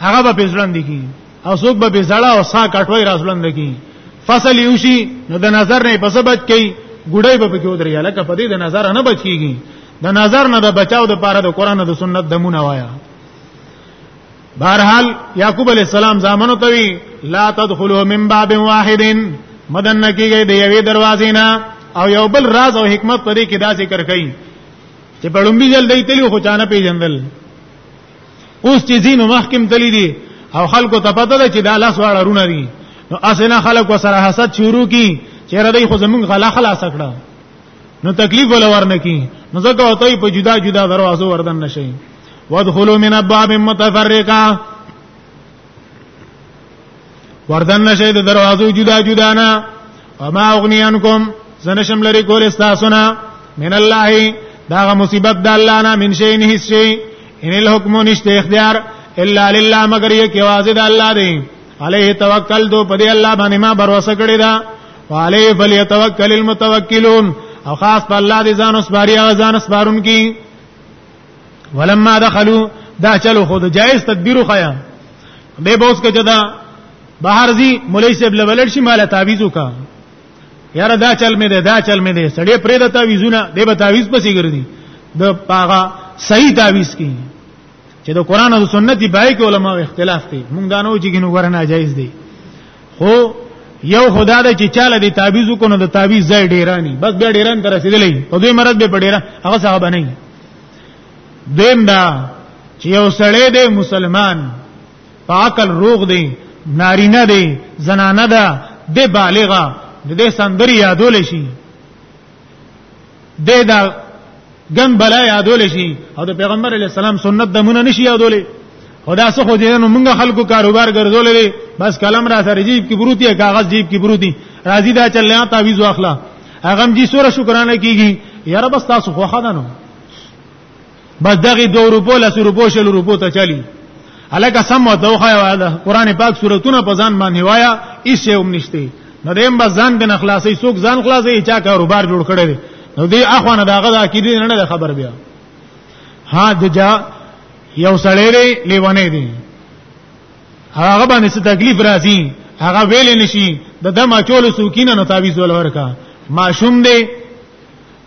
Speaker 2: هغه به بزړندې کی او څوک به بزړه او سا کټوي رازلند کی فصل یوشي نو د نظر نه پس بچ کی ګډای به پکې ودرې لکه په دې د نظر نه بچ کیږي د نظر نه د بچاو د پاره د قران او د سنت دمونه وایا بهرحال یعقوب علی السلام زامنو توی لا تدخلوا من باب واحد مدن کیږي د یوې دروازې نه او یو بل راز او حکمت پرې کې دا ذکر کړي چې په لومبي ځل دی تلو خو چانه پیژندل اوس چې زینو محکم تللی دي او خلکو ته پته ده چې دا لاس واړه رونه دي نو اسنه خلک وسره حسد شروع کی چیرې دوی خو زمونږ غلا خلاص کړه نو تکلیف ولا ورنه کی نو ځکه وته په جدا جدا دروازو وردن نشي وادخلوا من ابواب متفرقه وردن نشي د دروازو جدا جدا نه وما اغني عنكم زنشم لري کول استاسنا من الله دا مصیبت د الله نه من شي نه شي ان الحكم نشته اختیار الا لله مگر یې کې واجب الله دی عليه توکل دو په دې الله باندې ما باور وسکړی دا وعليه فليتوکل المتوکلون او خاص په الله دې ځان وسپاري او ځان وسپارون کی ولما دخلوا دا چلو خود جائز تدبیر خیا به بوس کې جدا بهر زی مولای صاحب لولړ شي مال تعویذ وکا یاره دا چل مې ده دا چل مې ده سړې پرې د تعویذونه دی به تعویذ پسې ګرځي د پاغه صحیح تعویذ کی چې د قران او سنت دی بای کې علما اختلاف دي مونږ دا نه و چې ګنو ورنه جایز دي خو یو خدا د چې چاله دی تعویز کو نو د تعویز ځای ډیرانی بس بیا ډیران تر رسیدلې په دوی مرض به پډیرا هغه صاحب نه دیم دا چې یو سړی دی مسلمان پاکل روغ دی نارینه دی زنانه ده د بالغه د دې سندري یادول شي د دا ګن بلا یادول شي او د پیغمبر علی السلام سنت د مونږ نشي یادول خدا څخه دې نو مونږ خلکو کاروبار ګرځولې بس کلم را سره جیب کې بروتي کاغذ جیب کې بروتي راضی دا چلیا تعویز واخلا هغه جی سوره شکرانه کیږي یاره بس تاسو خوخه ده نو بس دغه دو روپو لس روپو شل روپو ته چلی الکه سم وته وخایا قران پاک سورتونه په ځان باندې وایا ایسه هم نشته نو دیم بس ځان د نخلاصي سوق ځان خلاصي چا کاروبار جوړ کړی دی نو دی اخوانه داغه د عقیدې نه نه خبر بیا ها د جا یو سړی دی لیوانه دی هغه باندې څه تکلیف راځي هغه ویل نشي د دما چول سوکینه نو تعویز ولورکا ماشوم دی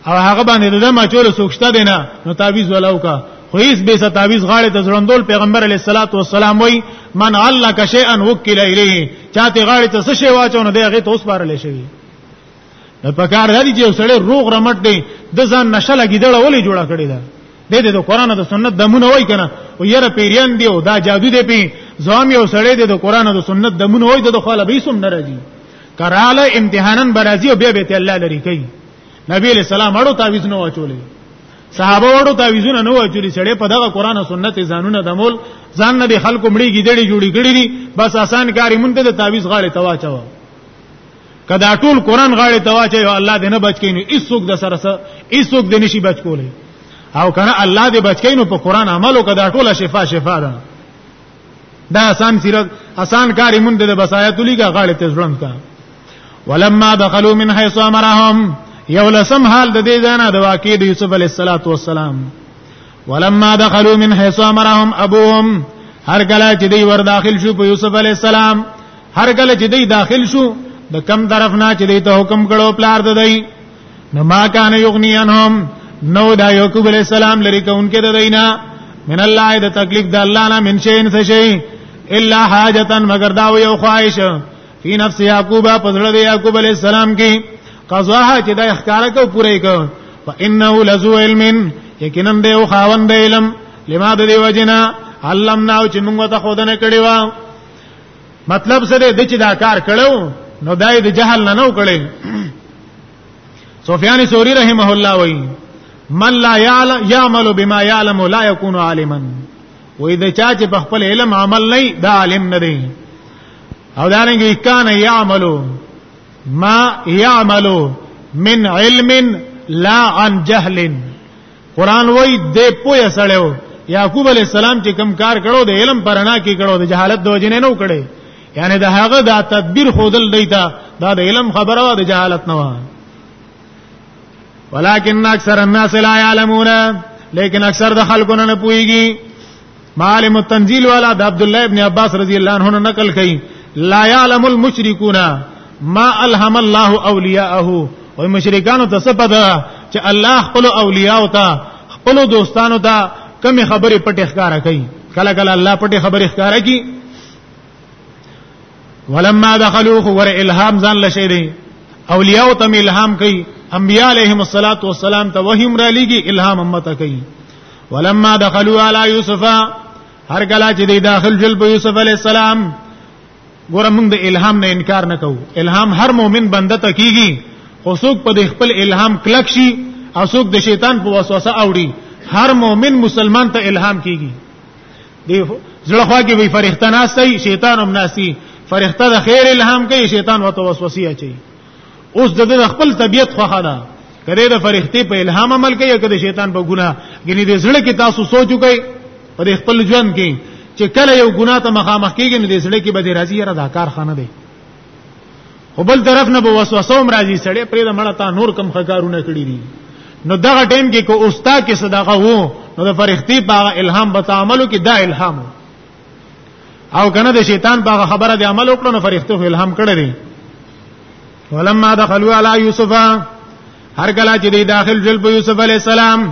Speaker 2: او هغه باندې د دم اچول سوکشته دینا نو تعویز ولاو کا خو هیڅ به ست تعویز غاړه ته ځړندول پیغمبر علی صلوات و سلام وای من الله کا شیئا وکیل الیه چاته غاړه ته څه شی واچونه دی هغه ته اوس بارل شي نو په کار دی چې سړی روغ رمټ دی د ځان نشه لګیدل ولې جوړه کړی دا د دې د قران او د سنت دمونه وای کنه او یره پیریان دی او دا جادو دی پی زوام یو سړی دی د قران او د سنت دمونه وای د خپل به سم ناراضي کراله امتحانن برازي او بیا به ته الله لري کوي نبی علیہ السلام اړو تعویز نه واچولې صحابه اړو تعویزونه نه واچولې سړې په دغه قران او سنت ځانونه دمول ځان نه خلکو مړي ګیدړي جوړي کړی دي بس آسان کاری مونږ ته د تعویز غاړه تواچو کدا ټول قران غاړه تواچو الله دې نه بچ کین هیڅ څوک د سره سره هیڅ څوک دې نشي بچ کولې او کنه الله دې بچ کین په قران عمل وکړه ټول شفا شفا ده دا آسان سیرت آسان کار مونږ د بسایت لیګه غاړه ته ځړم کا ولما دخلوا من حيث امرهم یو لسم حال د دې ځانه د واقع د یوسف علی السلام ولما دخلوا من حيث امرهم ابوهم هر کله چې دی ور داخل شو په یوسف علی السلام هر کله چې دی داخل شو د کم طرف نه چې دی ته حکم کړو پلار د دی نو ما کان یغنی انهم نو دا یعقوب علی السلام لري کونکي د دینا من الله د تکلیف د الله نه من شي ان شي الا حاجتا مگر دا یو خواهش فی نفس یعقوب پزړه د یعقوب علی السلام کې قضاه چې دا اختیار کو پوره کو فانه لذو علم یقینا دی او خاوند علم لما د دی وجنا علمنا او چې موږ ته خودنه کړی و مطلب څه دی چې دا کار کړو نو دای د جهل نه نو کړي سفیان ثوری رحمه الله وایي من لا يعمل بما يعلم لا يكون عالما وې د چا چې په خپل علم عمل نه دا عالم نه دی او دا نه کې کان يعملو ما يعملو من علم لا عن جهل قران وای دې پوهه سړیو یعقوب علی السلام چې کم کار کړو د علم پرانا کې کړو د جهالت د وجې نه نو کړي یعنی د هغه د تدبیر خودل دیتا دا د علم خبره و د جهالت نه و ولکن اکثر الناس لا يعلمون لیکن اکثر د خلکو نه پويږي معالم التنزيل والا د عبد الله ابن عباس رضی الله عنه نقل کړي لا يعلم المشركون ما الهم الله اولیاءه او مشرکانو ته څه پته چې الله خپل اولیاء او ته خپل دوستانو ته کم خبرې پټې ښکارا کوي کله کله الله پټې خبرې ښکارا کوي ولما دخلوا خور الهام ځان لشي دي اولیاء ته الهام کوي انبیاء علیهم الصلاۃ والسلام ته وحی را لګي الهام امته کوي ولما دخلوا على يوسف هر کله چې دی داخل شول په یوسف علی السلام ګوره موږ د الهام نه انکار نه کوو الهام هر مؤمن بنده ته کیږي خو څوک په خپل الهام کلک شي او څوک د شیطان په وسوسه اوړي هر مؤمن مسلمان ته الهام کیږي دی زړه خوا کې وی فرښتہ ناشتي شیطان هم ناشتي فرښتہ د خیر الهام کوي شیطان وته وسوسه اچي اوس د دې خپل طبيعت خوخه ده کله د فرښتې په الهام عمل کوي کله شیطان په ګناه غني د زړه کې تاسو سوچو کوي په خپل ژوند کې چې کله یو ګناه ته مخامخ کیږي نو د زړه کې به د راضي را دا کارخانه دی خو بل طرف نه به وسوسه هم راځي سړی پرې د مړه تا نور کم خکارونه کړی دي نو دغه ټیم کې کو اوستا کې صدقه وو نو د فرښتې په الهام به تعاملو کې دا الهام وو او کنه د شیطان په خبره د عمل وکړو نو فرښتو الهام کړی دی ولما دخلوا على يوسف هر کله چې دی داخل شول په یوسف علی السلام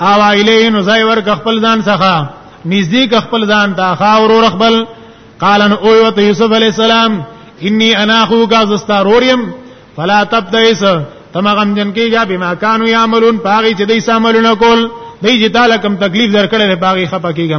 Speaker 2: او الیه نو ځای ورک خپل ځان څخه نزدیک خپل ځان ته خاور ور خپل قال ان او یوت یوسف علی السلام انی انا اخوک زستاروریم فلا تبتئس تما غم جن کیږي بما كانوا يعملون پاغي چې دې ساملونه کول دې چې تعالی کوم تکلیف درکړل پاغي خپه کیږي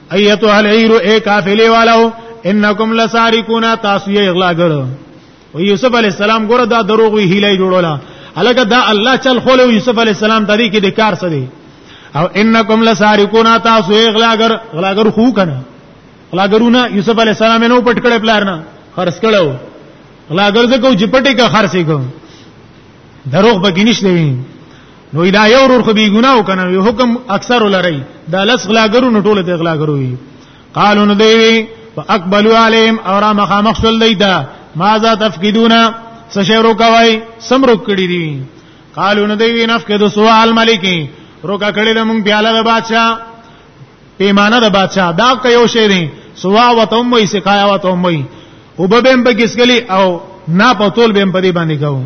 Speaker 2: ايتها العير اي قافله والو انکم لسارقون تاسو یې اغلا کړو او یوسف علی السلام ګوره دا دروغ وی هیله جوړولا الګه دا الله چل خو له یوسف علی السلام تری کې د کار څه دی او انکم لسارقون تاسو یې اغلا کړ اغلا کړ خو کنه اغلا کړونه یوسف علی السلام نو پټ کړه پلار نه خرڅ کړو اغلا کړ زکو چې پټه کا خرڅې کو دروغ بګینش دی نو اله یو ورور خو بی ګناه وکنه یو حکم اکثر لری دا لس غلاګرو نو ټول دی غلاګرو وی قالو نو دی وی فاقبلوا علیهم اور مخامخ شول دی دا ماذا تفقدون سشورو کوي سم روک کړی دی قالو نو دی وی نفقد سوال ملکی روکا کړی د مونږ پیاله د بادشاہ پیمانه د بادشاہ دا که یو شی دی سوا وتم وی سقایا وتم وی وببم بکسکلی او نا پتول بهم پدی باندې کوم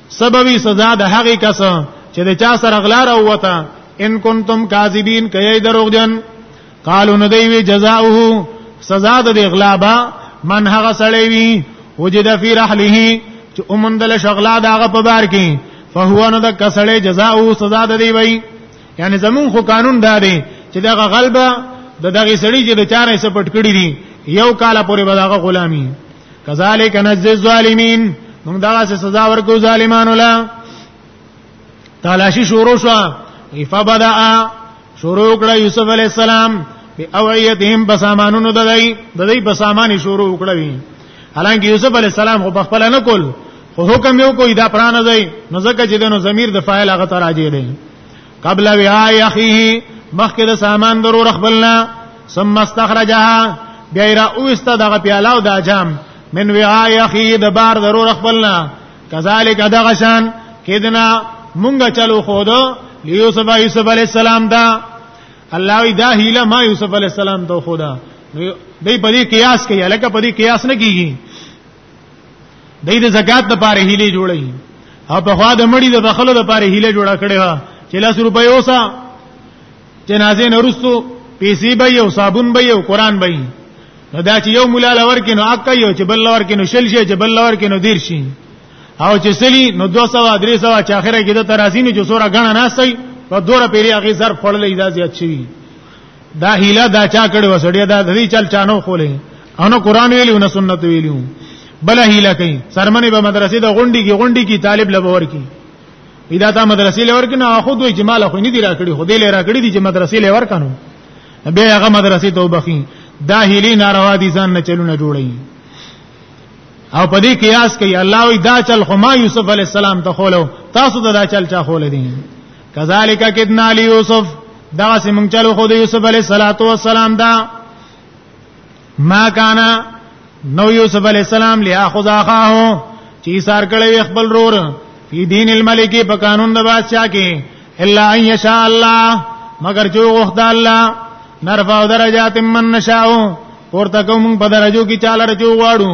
Speaker 2: سبوی سزا د هغه کس چې د چا سره غلا راوته ان کنتم کاذبین کای دروغجن قالو ندیوی جزاؤه سزا د غلابا من هغه سړی وی وجد فی رحله چې اومندل شغلا داغه په بار کې فهو نو د کسړې جزاء او سزا د دی وی یعنی زمون خو قانون دا دی چې دغه غلبه د دغه سړی چې د چارې سپټ کړی دی یو کال پورې به دغه غلامی کذالک نجز الظالمین موږ دا څه سزا ورکو ظالمانو لا تلاشی شروع شو فبدا شروع کړ یوسف علی السلام په اوعیتهم بسامانونو ددای ددای بسامانی شروع کړوي حالانکه یوسف علی السلام خو بخپل نه کول خو حکم یو کوي دا پرانه دی نو ځکه چې دنو ضمیر د فاعل هغه ته راځي دی قبل وعاء اخيه مخکې د سامان درو رخبلنا ثم استخرجها بیا را اوست دغه پیاله او دا جام من وعاء اخيه د بار درو رخبلنا کذالک دغه شان کدنا مونږه چلو خود یوسف یوسف علی السلام دا الله وی دا هیله ما یوسف علی السلام ته خدا دی په دې قیاس کوي الکه په دې قیاس نه کیږي دای د زکات لپاره هیله جوړی او په خوا د مړی د بخلو لپاره هیله جوړه کړې و چې لاس روپۍ اوسه جنازې نورستو پیسې به یو صابون به یو قران به نو دا چې یو مولا لور کې نو اکا یو چې بل لور کې نو شل شي چې بل لور کې نو دیر شي او چې سلی نو 200 300 چې اخره کې د ترازی نه جو سورا غنا نه سي په دوره پیری هغه زر خړلې اجازه چي دا هیله دا چا کړي وسړیا دا دوی چل چانو خولې انو قران ویلو نه سنت ویلو بل هیله کوي سرمنه به مدرسې د غونډي کې غونډي کې طالب لبور کې ادا تا مدرسې لور کې نه خو دوی جمال خو نه دی راکړي خو دې لور کړی دي چې مدرسې لور کنو به هغه مدرسې توبخي دا هیلې ناروا دي ځان نه چلونه جوړي او په دې قیاس کوي الله وی دا چل خو ما یوسف علی السلام ته خولو تاسو دا چل چا خول دي کذالک کدنا لیوسف دا سیمون چلو خود یوسف علی صلوات و سلام دا ما کانا نو یوسف علی السلام لیاخذ اخاه چې سار کړي خپل رور فی دین الملک په قانون د بادشاہ کې الا ان یشاء الله مگر جو غوښته الله نرفع درجات من نشاء ورته کوم په درجو کې چاله رجو واړو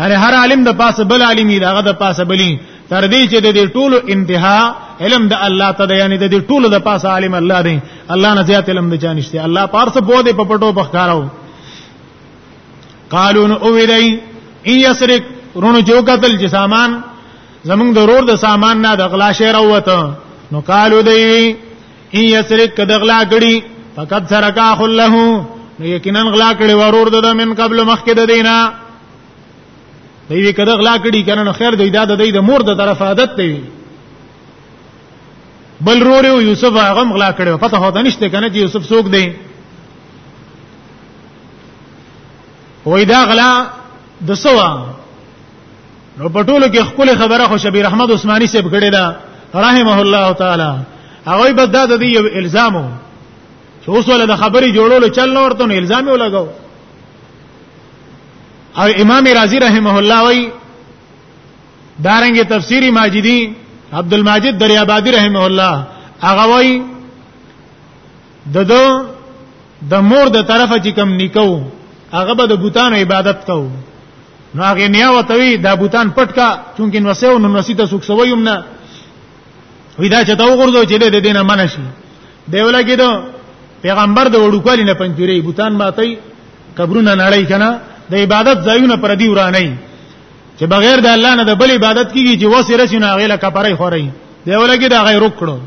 Speaker 2: یعنی هر عالم د پاسه بل عالمي دغه د پاسه بلی تر دې چې د دې ټولو انتها علم د الله ته دی یعنی د دې ټولو د پاسه عالم الله دی الله نه زیات علم د چانشته الله پارس په دې په پټو بخکارو قالو نو او دی ان یسرک رونو جو قتل چې سامان زمونږ ضرور د سامان نه د غلا شعر وته نو قالو دی ان یسرک کدغلا غړي فقط سرکا خله نو یقینا غلا کړي ورور د من قبل مخکې د دینا دی وی کده غلا کړي کنه نو خیر دی دا د دی د مور د طرف عادت دی بل رور یوسف هغه غلا کړي پته هوته نشته کنه چې یوسف څوک دی وای دا غلا د سوا نو په ټولو کې خپل خبره خو شبیر احمد عثماني سیب کړی دا رحمه الله تعالی هغه به دا د یو الزامو چې اوس ول د خبرې جوړولو چل نه ورته الزام یې ولګاو او امام رازی رحمه الله وای دارنګ تفسیری ماجدی عبد الماجد دریابادی رحمه الله هغه وای ددو د مور د طرفه چې کم نکو هغه به د بوتانو عبادت کو نو هغه نیا وتوی دا بوتان پټ کا چونکه نو سه نو نسی ته سوک سویم نه وی دا چې تا وګورځو چې د دینه من شي دی ولګی دو پیغمبر د وړوکوالي نه پنځوري بوتان ماتي قبرونه نړۍ کنه د عبادت ځایونه پر دی ورانه چې بغیر د الله نه د بل عبادت کیږي چې وسره شنه غیله کپرای خوري دی ولګی دا غیر وکړو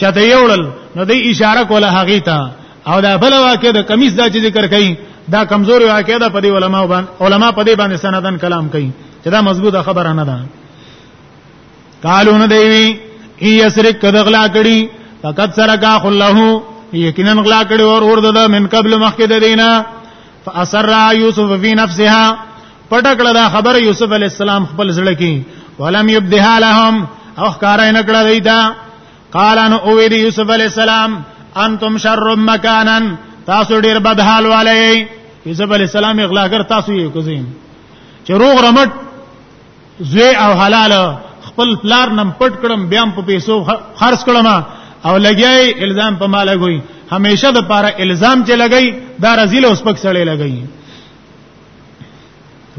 Speaker 2: چاته یوړل نو د اشاره کوله هغه ته او دا بل واقع د کمیس دا چې ذکر کړي دا کمزوري واقع ده په دې علماء باندې علما په دې باندې سندن کلام کوي چې دا مضبوطه خبره نه ده قالو نه دیوی ای یسرک کدغلا کړي فقط سرکا خلهو یقینا غلا کړي اور ورده من قبل مخکې د دینه فاسر یوسف فی نفسها پټکړه دا خبره یوسف علی السلام خپل زړه کې ولم یبدها لهم او ښکارا نه کړه دیتا قال ان او ویل یوسف علی السلام انتم شر مکانا تاسو ډیر بد حال والے یوسف علی السلام اغلاګر تاسو یې کوزین چې روغ رمټ زوی او حلال خپل پلار نم پټ کړم بیا په پیسو خرج کړم او لګیای الزام په ما لګوي همیشه د پاره الزام چې لګی دا رزیل اوس پک سړی لګی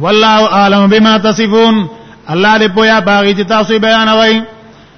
Speaker 2: والله اعلم بما تصفون الله دې پویا باغی چې تاسو بیانوي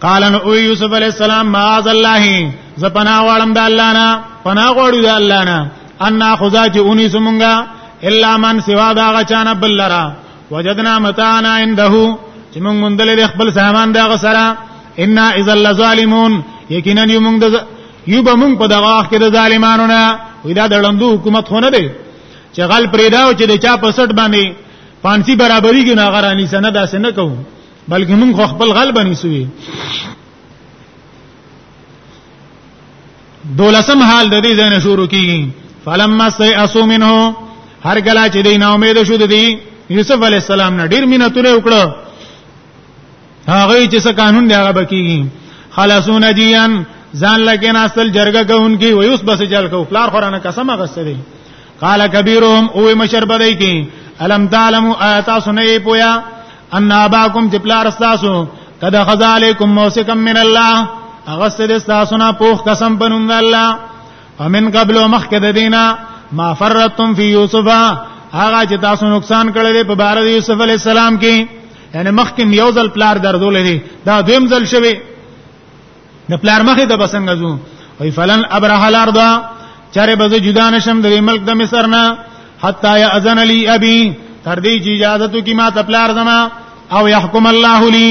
Speaker 2: قال نو او یوسف علی السلام معاذ الله ز پنا وړم د الله نه پنا غوړو د الله نه ان خدا چې اونې سمونګه الا من سوا دا غچانه بل لرا وجدنا متانا عنده چې موږ مونږ د خپل سامان دا غسرا ان اذا لظالمون یقینا یو موږ د یو به موږ په دغه وخت کې د ظالمانو نه وې دا د لندو حکومت خونه دی چې غل پریداو چې د چا په سټ باندې پانسی برابرۍ کې نه غرانی سند اسنه کوم بلکې موږ خو خپل غل بنی سوی دولسم حال د دې ځای نه شروع کیږي فلما سيئسوا منه هر کله چې دین امید شو د دې یوسف علی السلام نه ډیر مینه تونه وکړه هغه چې څه قانون دی هغه بکیږي خلاصون جیان ځان لکه ناستل جرګه کوونکی و یوس بس جل کو پلار خورانه قسم غسه دی قال کبیرهم او مشر بدای کی الم تعلم آیات سنئی پویا ان اباکم چې پلار تاسو قد خذ علیکم موثقا من الله هغه ستاسو تاسو نه پوخ قسم پنوم الله ومن قبل مخک د دینا ما فرتم فی یوسف هغه چې تاسو نقصان کړل په بار د یوسف علی السلام کې یعنی مخکې یو ځل پلار دردول دي دا دویم ځل شوی د پلار مخې ته بسنګ زو وی فلن ابرح الارض چاره به جدا نشم د ملک د مصر نه حتا یاذن لی ابي تر دې چې اجازه تو کی ما تپلار زما او يحكم الله لي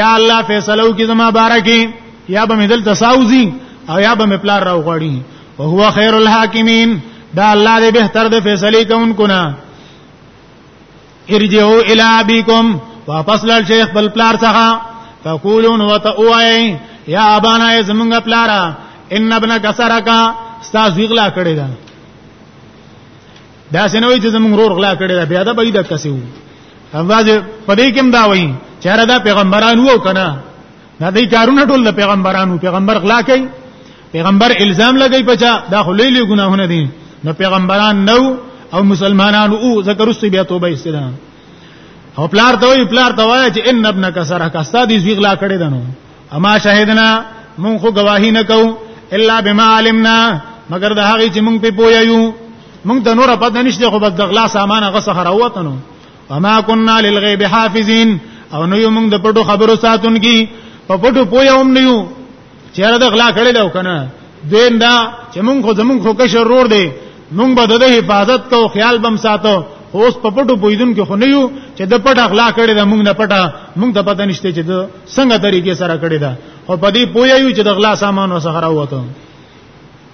Speaker 2: یا الله فیصلو کی زما بارکی یا به مدل تساوزی او یا به مپلار راو غړی او هو خیر الحاکمین دا الله دې بهتر د فیصله کوونکو نه ارجعوا الى ابيكم واپس لړ شیخ بل پلار څخه فقولون وتوای یا ابانا زمونږ پلارا ان ابن کسرکا ستا زیغلا کړی دا دا سنوي چې زمونږ رور غلا کړی دا بیا دا بيد کسي وو اواز پدې کوم دا وایي چیرې دا پیغمبران وو کنه دا دې کارونه ټول د پیغمبرانو پیغمبر غلا کوي پیغمبر الزام لګی پچا دا خو لوی لوی ګناهونه دي نو پیغمبران نو او مسلمانانو او ذکر است بیا توبه استدام او پلار ته وی پلار ته وای چې ان ابنک سره کا استاد یې غلا کړی دنو اما شاهدنا مونږ خو گواهی نه کوو الا بما علمنا مگر دا هغه چې مونږ په پویا یو مونږ د نور په دنيشته خو بس د غلا سامان غسه راوته نو وما كنا للغيب حافظين او نو یو موږ د پټو خبرو ساتونکي په پټو پویا هم نه یو چیرې د غلا کړی دا کنه دین دا چې موږ خو زموږ خو کشر رور دی موږ به د حفاظت کو خیال بم ساتو اوس په پټو پویدون کې خو نه یو چې د پټ اخلا کړی دا موږ نه پټه موږ ته پته نشته چې د څنګه طریقې سره کړی دا او په دې پویا یو چې د غلا سامان وسخره وته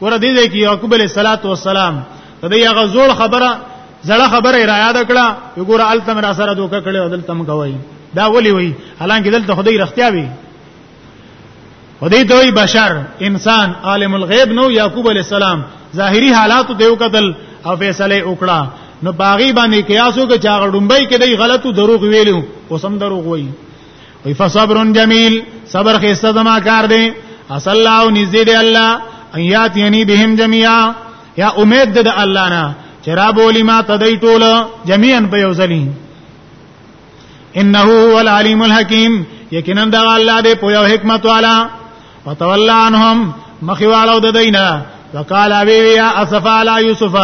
Speaker 2: ور دې دې کې یعقوب علیه الصلاۃ والسلام ته دې هغه زوړ خبره زړه خبره را یاد کړه وګوره التم را سره دوکه کړي او دلته مګ وای دا ولي وای حالانکه دلته خدای رختیا وی خدای دوی بشر انسان عالم الغیب نو یعقوب علی السلام ظاهری حالات دیو قتل او فیصله وکړه نو باغی باندې قیاسو کې چاغ ډومبای کې دی غلطو دروغ ویلو اوسم دروغ وای وی فصبر جمیل صبر خسته زما کار دی اصل الله نزدې دی الله ایات یعنی بهم جميعا یا امید ده الله نه چې را بولی ما تدای ټول جميعا په یو ځلی انه هو العلیم الحکیم یقینا دا الله دې په یو حکمت والا وتولى عنهم مخیوالو د دینا وقال ابي يا اسف على يوسف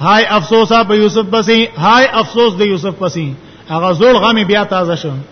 Speaker 2: هاي افسوس په یوسف پسې هاي افسوس د یوسف پسې هغه زول غمی بیا تازه شو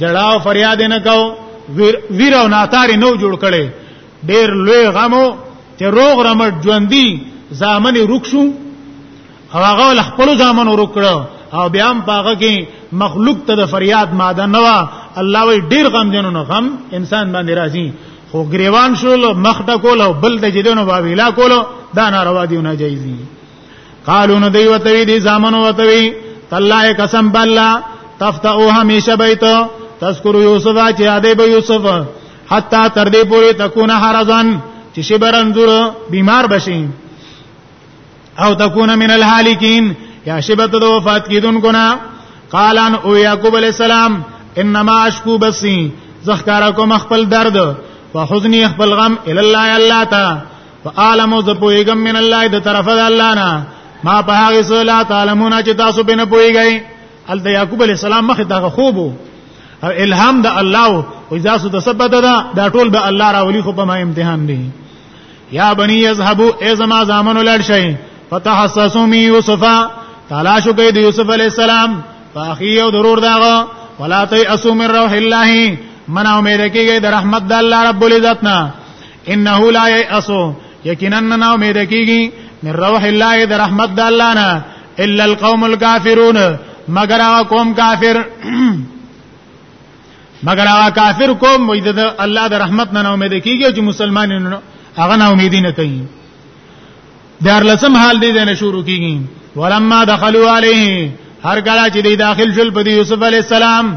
Speaker 2: جړا او فریاد نه کو ویر او ناتار نو جوړ کړي ډیر لوی غمو ته روغ رمټ ژوندۍ زامن رکشو او هغه خپل زامن ورکړو او بیا هم پاغه کې مخلوق ته د فریاد ماده نه وا الله وی ډیر غم جنونو غم انسان باندې راځي خو گریوان شول مخ ټکول او بل د جدونو باویلا کولو دا ناروا دی نه جایز دی قالو نو دی وتوی دی زامن وتوی تالله قسم بالله تفتو همیشه بیت تذکر یوسف چې ادب یوسف حتا تر دې پورې تكون حرزن چې شبرن زور بیمار بشي او تكون من الهالکین یا شبت د وفات کیدونکو نه قال ان او یعقوب علی السلام انما اشکو بسی زخکارا کوم خپل درد وحزنی خپل غم الی الله الله تا فعالم او زپویګم من الله د طرف د الله نه ما په هغه څه لا تعلمون چې تاسو به نه پویګی ال د یعقوب علی السلام مخه دغه خوب او الهام د الله او اذا سو د سبت دا دا ټول به الله راولي خو په ما امتحان دی یا بنی یذهبوا ای زما زامن ولړ شئ فتحسسوا من یوسف تلاش کوي د یوسف علی السلام فاخی او ضرور داغه ولا تیئسوا من روح الله من امید کیږي د رحمت د الله رب العزت نه انه لا یئسو یقینا نه امید کیږي من روح الله در رحمت د الله نه الا القوم الكافرون مگر هغه قوم کافر مگر هغه کافر قوم وې د الله د رحمت نه امید کیږي چې مسلمان نه هغه نه امید نه کوي دار لسم حال دې نه شروع کیږي ولما دخلوا عليه هر کله چې داخل شول په یوسف علی السلام